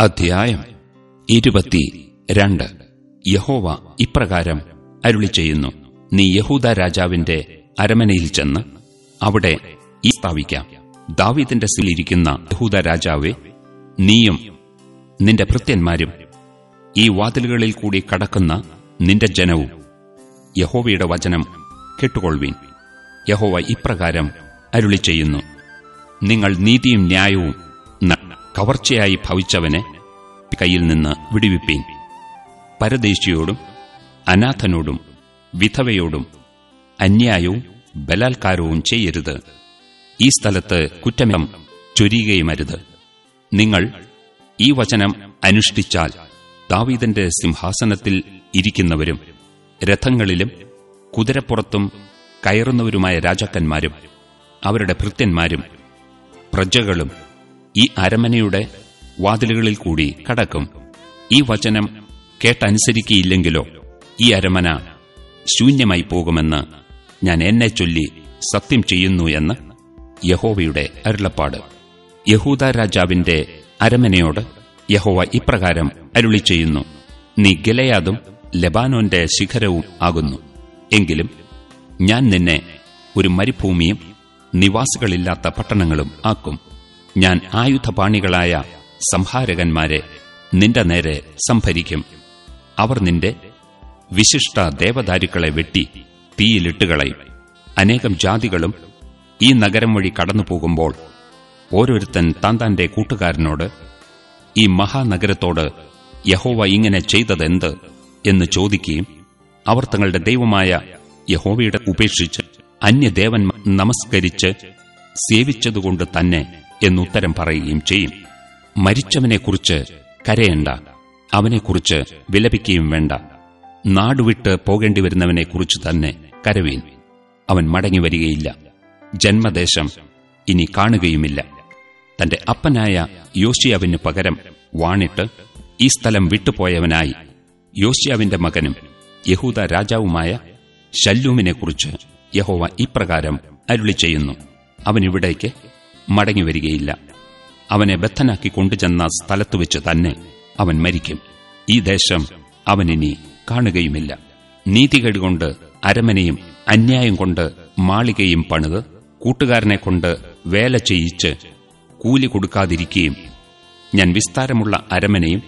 അധ്യായം ഇരുപത്തി രണ്ട്. യഹോവ ഇപ്രകാരം അരുളി ചെയ്യുന്നു. നീ യഹൂദ രാജാവിന്റെ അരമനയിൽ ചെന്ന് അവിടെ ഈ സ്ഥാപിക്കാം. ദാവീദിന്റെ സ്ഥിതിയിരിക്കുന്ന യഹൂദ രാജാവെ നീയും നിന്റെ ഭൃത്യന്മാരും ഈ വാതിലുകളിൽ കൂടി കടക്കുന്ന നിന്റെ ജനവും യഹോവയുടെ വചനം കേട്ടുകൊള്ളുവീൻ. യഹോവ ഇപ്രകാരം അരുളി ചെയ്യുന്നു. നിങ്ങൾ നീതിയും ന്യായവും കവർച്ചയായി ഭവിച്ചവനെ കയ്യിൽ നിന്ന് വിടുവിപ്പീൻ. പരദേശിയോടും അനാഥനോടും വിധവയോടും അന്യായവും ബലാത്കാരവും ചെയ്യരുത്. ഈ സ്ഥലത്ത് കുറ്റമം ചൊരിയുകയുമരുത്. നിങ്ങൾ ഈ വചനം അനുഷ്ഠിച്ചാൽ ദാവീദന്റെ സിംഹാസനത്തിൽ ഇരിക്കുന്നവരും രഥങ്ങളിലും കുതിരപ്പുറത്തും കയറുന്നവരുമായ രാജാക്കന്മാരും അവരുടെ ഭൃത്യന്മാരും പ്രജകളും ഈ അരമനയുടെ വാതിലുകളിൽ കൂടി കടക്കും. ഈ വചനം കേട്ടനുസരിക്കയില്ലെങ്കിലോ ഈ അരമന ശൂന്യമായി പോകുമെന്ന് ഞാൻ എന്നെ ചൊല്ലി സത്യം ചെയ്യുന്നു എന്ന് യഹോവയുടെ അരുളപ്പാട്. യഹൂദ രാജാവിന്റെ അരമനയോട് യഹോവ ഇപ്രകാരം അരുളി ചെയ്യുന്നു. നീ ഗലയാദും ലബാനോന്റെ ശിഖരവും ആകുന്നു. എങ്കിലും ഞാൻ നിന്നെ ഒരു മരുഭൂമിയും നിവാസികളില്ലാത്ത പട്ടണങ്ങളും ആക്കും. ഞാൻ ആയുധപാണികളായ സംഹാരകന്മാരെ നിന്റെ നേരെ സംഭരിക്കും. അവർ നിന്റെ വിശിഷ്ട ദേവദാരുക്കളെ വെട്ടി തീയിലിട്ടുകളയും അനേകം ജാതികളും ഈ നഗരം വഴി കടന്നു പോകുമ്പോൾ ഓരോരുത്തൻ താൻ തന്റെ കൂട്ടുകാരനോട് ഈ മഹാനഗരത്തോട് യഹോവ ഇങ്ങനെ ചെയ്തതെന്ത്? എന്ന് ചോദിക്കുകയും അവർ തങ്ങളുടെ ദൈവമായ യഹോവയുടെ ഉപേക്ഷിച്ച് അന്യദേവൻ നമസ്കരിച്ച് സേവിച്ചതുകൊണ്ട് തന്നെ എന്നുത്തരം പറയുകയും ചെയ്യും. മരിച്ചവനെക്കുറിച്ച് കരയേണ്ട അവനെക്കുറിച്ച് വിലപിക്കുകയും വേണ്ട. നാടുവിട്ട് പോകേണ്ടി വരുന്നവനെക്കുറിച്ച് തന്നെ കരവീൻ. അവൻ മടങ്ങി വരികയില്ല ജന്മദേശം ഇനി കാണുകയുമില്ല. തന്റെ അപ്പനായ യോശിയാവിന് പകരം വാണിട്ട് ഈ സ്ഥലം വിട്ടുപോയവനായി യോശിയാവിന്റെ മകനും യഹൂദ രാജാവുമായ ശല്ലൂമിനെക്കുറിച്ച് യഹോവ ഇപ്രകാരം അരുളി ചെയ്യുന്നു അവൻ ഇവിടേക്ക് മടങ്ങിവരികയില്ല. അവനെ ബദ്ധനാക്കി കൊണ്ടുചെന്ന സ്ഥലത്തു വെച്ച് തന്നെ അവൻ മരിക്കും. ഈ ദേശം അവനിനി കാണുകയുമില്ല. നീതികേടുകൊണ്ട് അരമനയും അന്യായം കൊണ്ട് മാളികയും പണിത് കൂട്ടുകാരനെ കൊണ്ട് വേല ചെയ്യിച്ച് കൂലി കൊടുക്കാതിരിക്കുകയും ഞാൻ വിസ്താരമുള്ള അരമനയും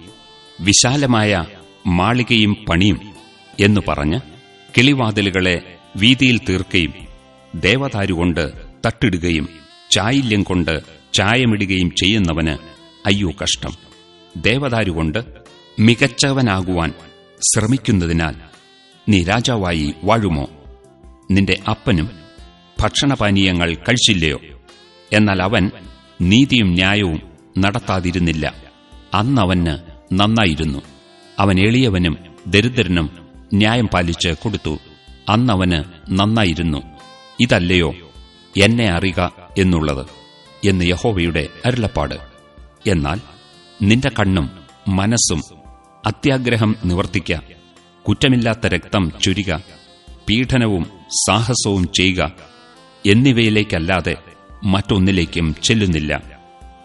വിശാലമായ മാളികയും പണിയും എന്നു പറഞ്ഞ് കിളിവാതിലുകളെ വീതിയിൽ തീർക്കുകയും ദേവതാരുകൊണ്ട് തട്ടിടുകയും ചായില്യം കൊണ്ട് ചായമിടുകയും ചെയ്യുന്നവന് അയ്യോ കഷ്ടം. ദേവദാരുകൊണ്ട് മികച്ചവനാകുവാൻ ശ്രമിക്കുന്നതിനാൽ നീ രാജാവായി വാഴുമോ? നിന്റെ അപ്പനും ഭക്ഷണപാനീയങ്ങൾ കഴിച്ചില്ലയോ? എന്നാൽ അവൻ നീതിയും ന്യായവും നടത്താതിരുന്നില്ല. അന്നവന് നന്നായിരുന്നു. അവൻ എളിയവനും ദരിദ്രനും ന്യായം പാലിച്ച് കൊടുത്തു. അന്നവന് നന്നായിരുന്നു. ഇതല്ലയോ എന്നെ അറിയുക എന്നുള്ളത്. എന്ന് യഹോവയുടെ അരുളപ്പാട്. എന്നാൽ നിന്റെ കണ്ണും മനസ്സും അത്യാഗ്രഹം നിവർത്തിക്ക. കുറ്റമില്ലാത്ത രക്തം ചുരിക. പീഡനവും സാഹസവും ചെയ്യുക. എന്നിവയിലേക്കല്ലാതെ മറ്റൊന്നിലേക്കും ചെല്ലുന്നില്ല.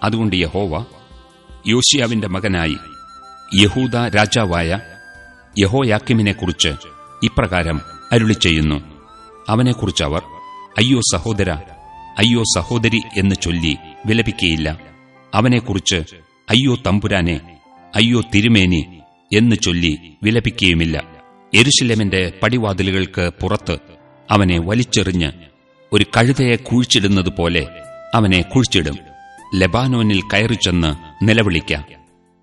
അതുകൊണ്ട് യഹോവ യോശിയാവിന്റെ മകനായി യഹൂദ രാജാവായ യഹോയാക്കിമിനെക്കുറിച്ച് ഇപ്രകാരം അരുളി ചെയ്യുന്നു അവനെക്കുറിച്ച് അവർ അയ്യോ സഹോദര അയ്യോ സഹോദരി എന്ന് ചൊല്ലി വിലപിക്കയില്ല. അവനെക്കുറിച്ച് അയ്യോ തമ്പുരാനെ അയ്യോ തിരുമേനി എന്ന് ചൊല്ലി വിലപിക്കുകയുമില്ല എരുശിലമിന്റെ പടിവാതിലുകൾക്ക് പുറത്ത് അവനെ വലിച്ചെറിഞ്ഞ് ഒരു കഴുതയെ കുഴിച്ചിടുന്നതുപോലെ അവനെ കുഴിച്ചിടും. ലബാനോനിൽ കയറിച്ചെന്ന് നിലവിളിക്ക.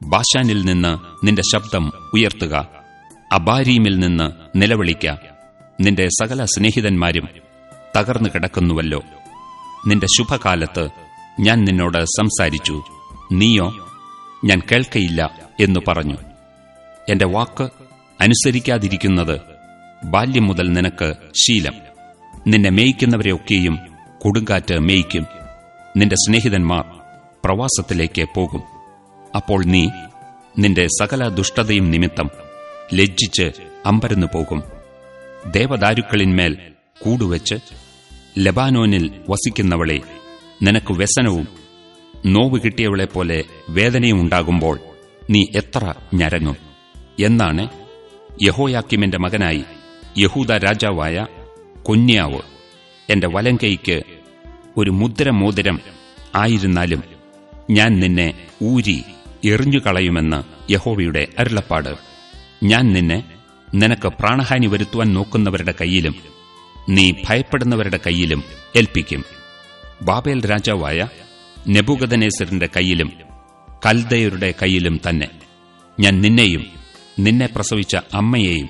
ബാഷാനിൽ നിന്ന് നിന്റെ ശബ്ദം ഉയർത്തുക. അബാരീമിൽ നിന്ന് നിലവിളിക്ക. നിന്റെ സകല സ്നേഹിതന്മാരും തകർന്നു കിടക്കുന്നുവല്ലോ. നിന്റെ ശുഭകാലത്ത് ഞാൻ നിന്നോട് സംസാരിച്ചു. നീയോ? ഞാൻ കേൾക്കയില്ല എന്നു പറഞ്ഞു. എന്റെ വാക്ക് അനുസരിക്കാതിരിക്കുന്നത് ബാല്യം മുതൽ നിനക്ക് ശീലം. നിന്നെ മേയിക്കുന്നവരെയൊക്കെയും കൊടുങ്കാറ്റ് മേയിക്കും. നിന്റെ സ്നേഹിതന്മാർ പ്രവാസത്തിലേക്ക് പോകും. അപ്പോൾ നീ നിന്റെ സകല ദുഷ്ടതയും നിമിത്തം ലജ്ജിച്ച് അമ്പരന്നു പോകും ദേവദാരുക്കളിന്മേൽ കൂടുവെച്ച് ലബാനോനിൽ വസിക്കുന്നവളെ നിനക്ക് വ്യസനവും നോവ് കിട്ടിയവളെ പോലെ വേദനയും ഉണ്ടാകുമ്പോൾ നീ എത്ര ഞരങ്ങും. എന്നാണ് യഹോയാക്കിമിന്റെ മകനായി യഹൂദ രാജാവായ കൊന്യാവ് എന്റെ വലങ്കൈക്ക് ഒരു മുദ്രമോതിരം ആയിരുന്നാലും ഞാൻ നിന്നെ ഊരി എറിഞ്ഞുകളയുമെന്ന് യഹോവയുടെ അരുളപ്പാട്. ഞാൻ നിന്നെ നിനക്ക് പ്രാണഹാനി വരുത്തുവാൻ നോക്കുന്നവരുടെ കയ്യിലും നീ ഭയപ്പെടുന്നവരുടെ കയ്യിലും ഏൽപ്പിക്കും. ബാബേൽ രാജാവായ നെബുഗദനേസറിന്റെ കയ്യിലും കൽദയരുടെ കയ്യിലും തന്നെ. ഞാൻ നിന്നെയും നിന്നെ പ്രസവിച്ച അമ്മയെയും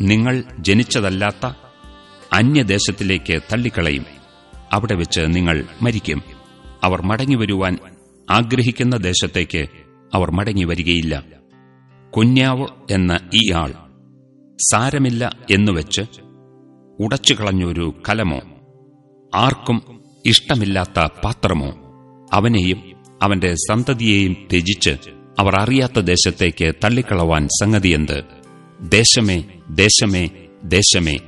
നിങ്ങൾ ജനിച്ചതല്ലാത്ത അന്യദേശത്തിലേക്ക് തള്ളിക്കളയും. അവിടെ വെച്ച് നിങ്ങൾ മരിക്കും. അവർ മടങ്ങിവരുവാൻ ആഗ്രഹിക്കുന്ന ദേശത്തേക്ക് അവർ മടങ്ങി വരികയില്ല കുഞ്ഞാവ് എന്ന ഈ ആൾ സാരമില്ല എന്നുവെച്ച് ഉടച്ചുകളഞ്ഞൊരു കലമോ? ആർക്കും ഇഷ്ടമില്ലാത്ത പാത്രമോ? അവനെയും അവന്റെ സന്തതിയെയും ത്യജിച്ച് അവർ അറിയാത്ത ദേശത്തേക്ക് തള്ളിക്കളവാൻ സംഗതിയെന്ത്? ദേശമേ ദേശമേ ദേശമേ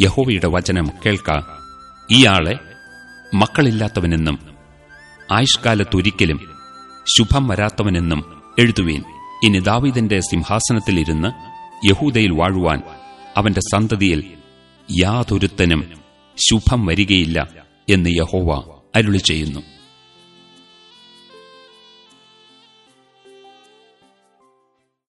യഹോവയുടെ വചനം കേൾക്ക. ഇയാളെ മക്കളില്ലാത്തവനെന്നും ആയുഷ്കാലത്തൊരിക്കലും ശുഭം വരാത്തവനെന്നും എഴുതുവീൻ. ഇനി ദാവീദിന്റെ സിംഹാസനത്തിലിരുന്ന് യഹൂദയിൽ വാഴുവാൻ അവന്റെ സന്തതിയിൽ യാതൊരുത്തനും ശുഭം വരികയില്ല എന്ന് യഹോവ അരുളി ചെയ്യുന്നു